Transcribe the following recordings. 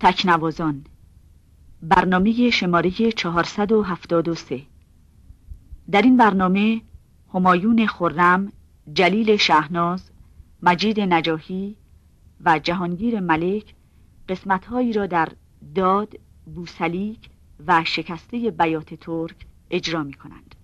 تکنوازان برنامه شماره 473 در این برنامه همایون خرم، جلیل شهناز، مجید نجاهی و جهانگیر ملک قسمتهایی را در داد، بوسلیک و شکسته بیات ترک اجرا می کنند.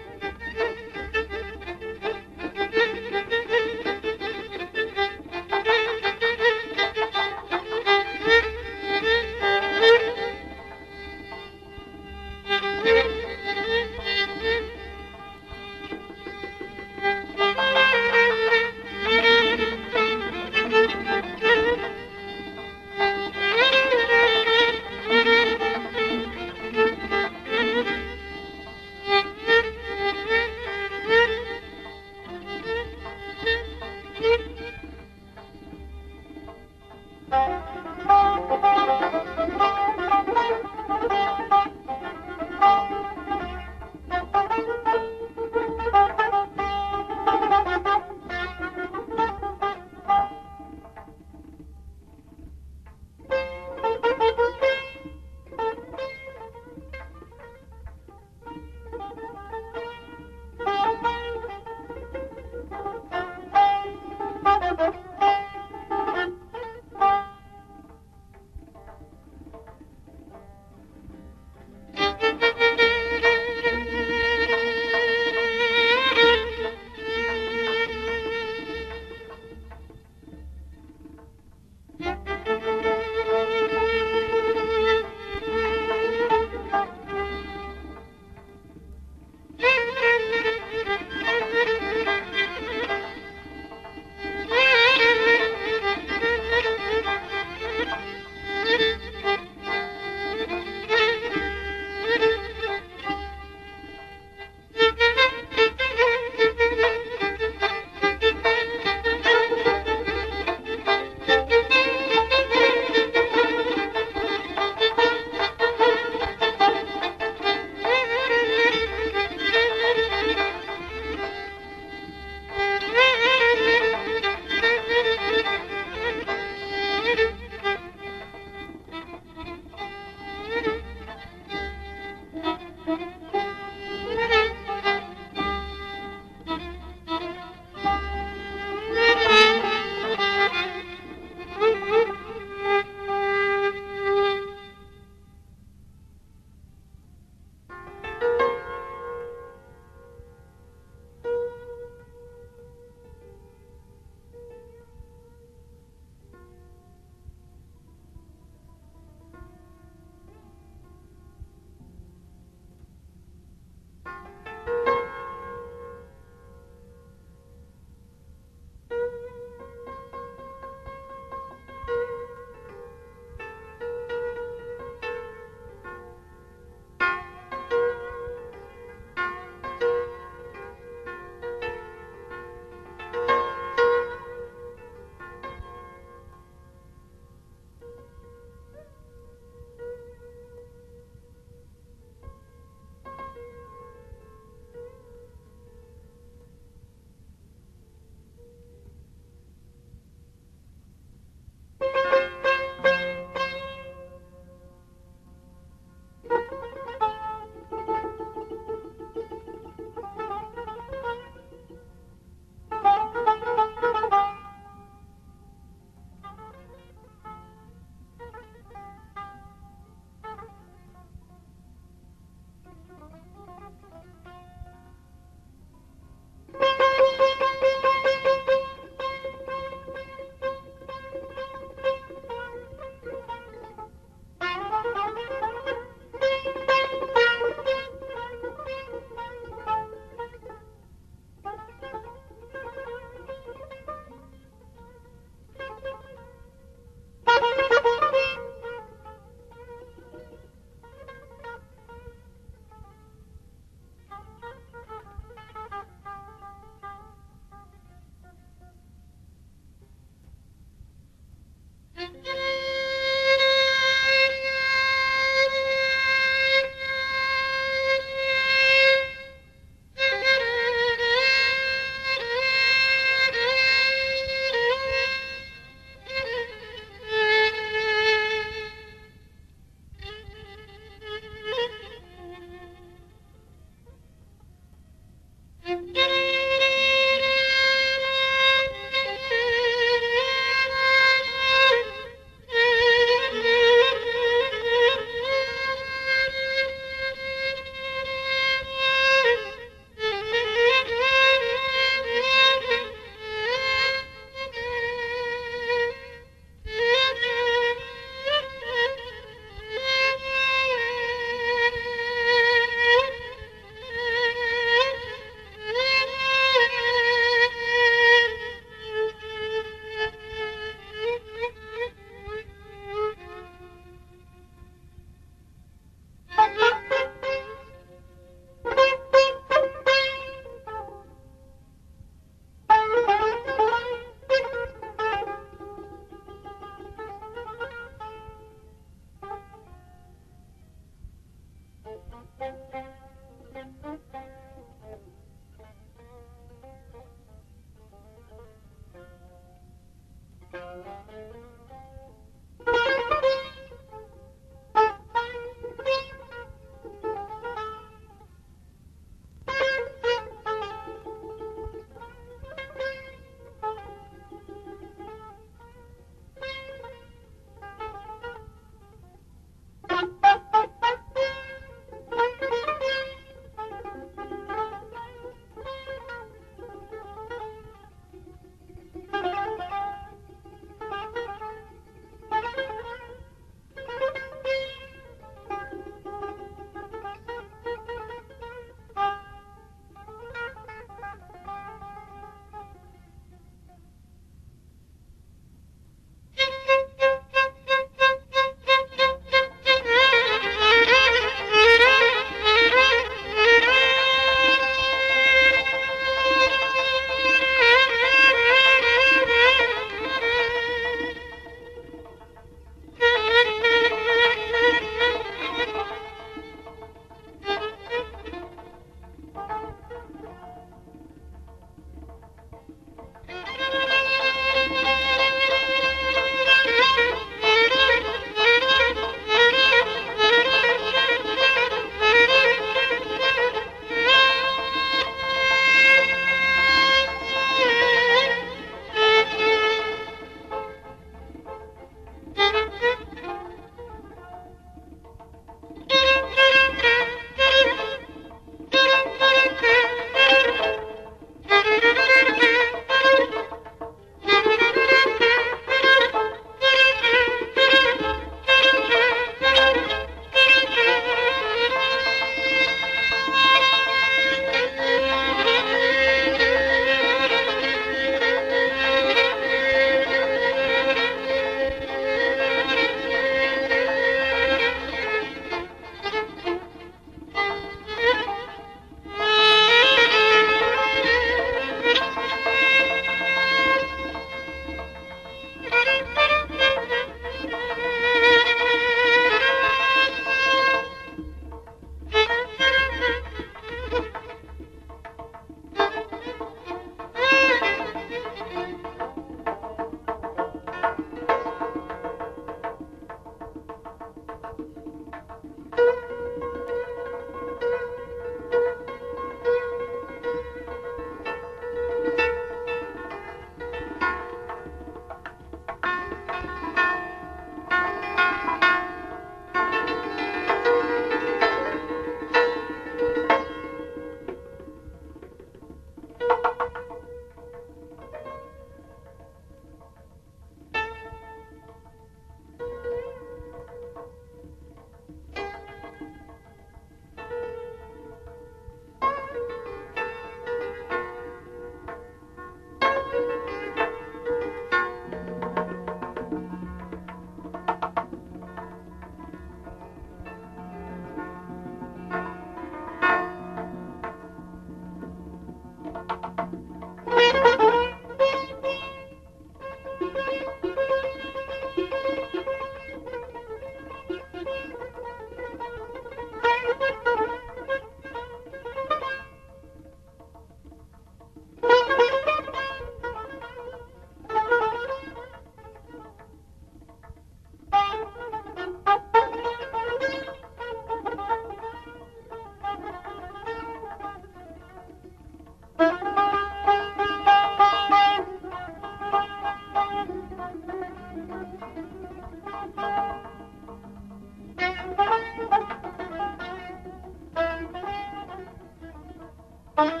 پایان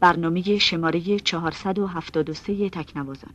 برنامه شماره 473 تکنوازان.